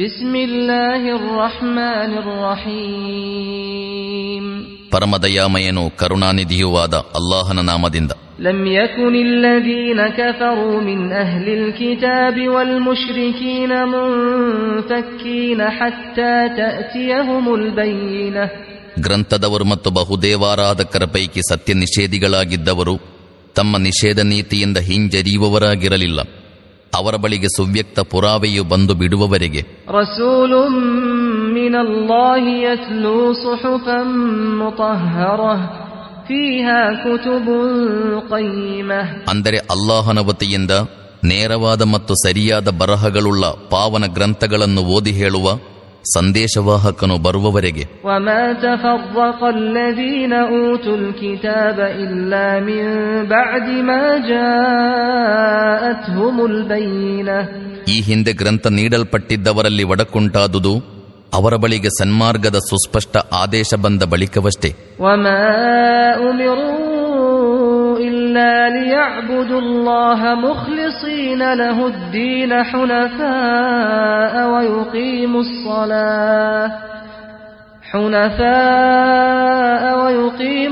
بسم الله الرحمن الرحيم ಪರಮದಯಾಮಯನು ಕರುಣಾನಿಧಿಯುವಾದ ಅಲ್ಲಾಹನ ನಾಮದಿಂದ لم يكن الذين كفروا من أهل الكتاب والمشركين منفكين حتى تأتيهم البينة ಗ್ರಂಥದವರು ಮತ್ತು ಬಹುದೇವಾರಾಧಕರ ಪೈಕಿ ಸತ್ಯ ನಿಷೇಧಿಗಳಾಗಿದ್ದವರು ತಮ್ಮ ನಿಷೇಧ ನೀತಿಯಿಂದ ಹಿಂಜರಿಯುವವರಾಗಿರಲಿಲ್ಲ ಅವರ ಬಳಿಗೆ ಸುವ್ಯಕ್ತ ಪುರಾವೆಯು ಬಂದು ಬಿಡುವವರೆಗೆ. ಅಂದರೆ ಅಲ್ಲಾಹನ ವತಿಯಿಂದ ನೇರವಾದ ಮತ್ತು ಸರಿಯಾದ ಬರಹಗಳುಳ್ಳ ಪಾವನ ಗ್ರಂಥಗಳನ್ನು ಓದಿ ಹೇಳುವ ಸಂದೇಶವಾಹಕನು ಬರುವವರೆಗೆ. ಕಿತಾಬ ಇಲ್ಲ ಈ ಹಿಂದೆ ಗ್ರಂಥ ನೀಡಲ್ಪಟ್ಟಿದ್ದವರಲ್ಲಿ ಒಡಕುಂಟಾದುದು ಅವರ ಬಳಿಗೆ ಸನ್ಮಾರ್ಗದ ಸುಸ್ಪಷ್ಟ ಆದೇಶ ಬಂದ ಬಳಿಕವಷ್ಟೇ وما أمروا إلا ليعبدوا الله مخلصين له الدين حنفاء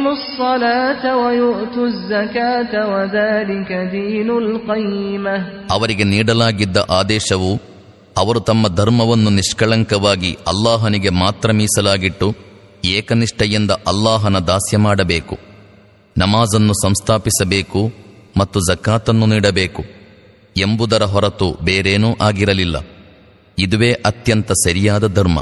ويقيموا الصلاة حنفاء ويقيموا الصلاة ويؤتوا الزكاة وذلك دين القيمة ಅವರಿಗೆ ನೀಡಲಾಗಿದ್ದ ಆದೇಶವು ಅವರು ತಮ್ಮ ಧರ್ಮವನ್ನು ನಿಷ್ಕಳಂಕವಾಗಿ ಅಲ್ಲಾಹನಿಗೆ ಮಾತ್ರ ಮೀಸಲಾಗಿಟ್ಟು ಏಕನಿಷ್ಠೆಯಿಂದ ಅಲ್ಲಾಹನ ದಾಸ್ಯ ಮಾಡಬೇಕು ನಮಾಜನ್ನು ಸಂಸ್ಥಾಪಿಸಬೇಕು ಮತ್ತು ಜಕಾತನ್ನು ನೀಡಬೇಕು ಎಂಬುದರ ಹೊರತು ಬೇರೇನೂ ಆಗಿರಲಿಲ್ಲ ಇದುವೇ ಅತ್ಯಂತ ಸರಿಯಾದ ಧರ್ಮ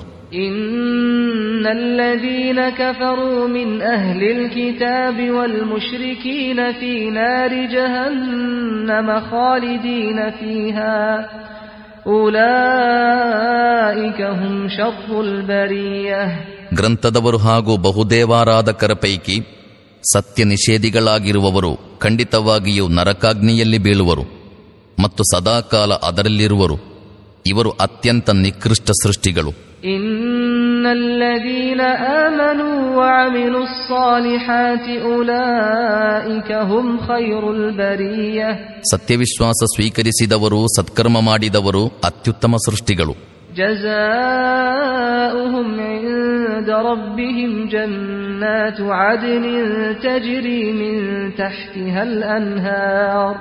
إن الذين كفروا من أهل الكتاب والمشركين في نار جهنم خالدين فيها أولئك هم شر البرية ಗ್ರಂಥದವರು ಹಾಗೂ ಬಹುದೇವಾರಾಧಕರ ಪೈಕಿ ಸತ್ಯ ನಿಷೇಧಿಗಳಾಗಿರುವವರು ಖಂಡಿತವಾಗಿಯೂ ನರಕಾಗ್ನಿಯಲ್ಲಿ ಬೀಳುವರು ಮತ್ತು ಸದಾಕಾಲ ಅದರಲ್ಲಿರುವರು ಇವರು ಅತ್ಯಂತ ನಿಕೃಷ್ಟ ಸೃಷ್ಟಿಗಳು إن الذين آمنوا وعملوا الصالحات أولئك هم خير البرية ಸತ್ಯವಿಶ್ವಾಸ ಸ್ವೀಕರಿಸಿದವರು ಸತ್ಕರ್ಮ ಮಾಡಿದವರು ಅತ್ಯುತ್ತಮ ಸೃಷ್ಟಿಗಳು جزاؤهم عند ربهم جنات عدن تجري من تحتها الأنهار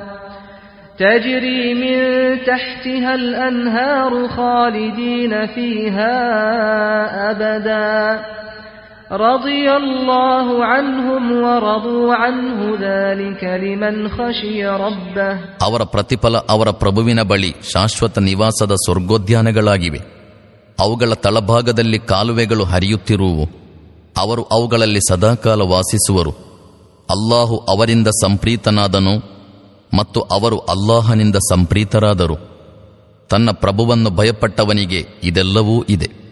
تجري من تحتها الأنهار خالدين فيها أبدا رضي الله عنهم ورضوا عنه ذلك لمن خشي ربه ಅವರ ಪ್ರತಿಫಲ ಅವರ ಪ್ರಭುವಿನ ಬಳಿ ಶಾಶ್ವತ ನಿವಾಸದ ಸ್ವರ್ಗೋದ್ಯಾನಗಳಾಗಿವೆ ಅವುಗಳ ತಳಭಾಗದಲ್ಲಿ ಕಾಲುವೆಗಳು ಹರಿಯುತ್ತಿರುವು ಅವರು ಅವುಗಳಲ್ಲಿ ಸದಾಕಾಲ ವಾಸಿಸುವರು ಅಲ್ಲಾಹು ಅವರಿಂದ ಸಂಪ್ರೀತನಾದನು ಮತ್ತು ಅವರು ಅಲ್ಲಾಹನಿಂದ ಸಂಪ್ರೀತರಾದರು. ತನ್ನ ಪ್ರಭುವನ್ನು ಭಯಪಟ್ಟವನಿಗೆ ಇದೆಲ್ಲವೂ ಇದೆ.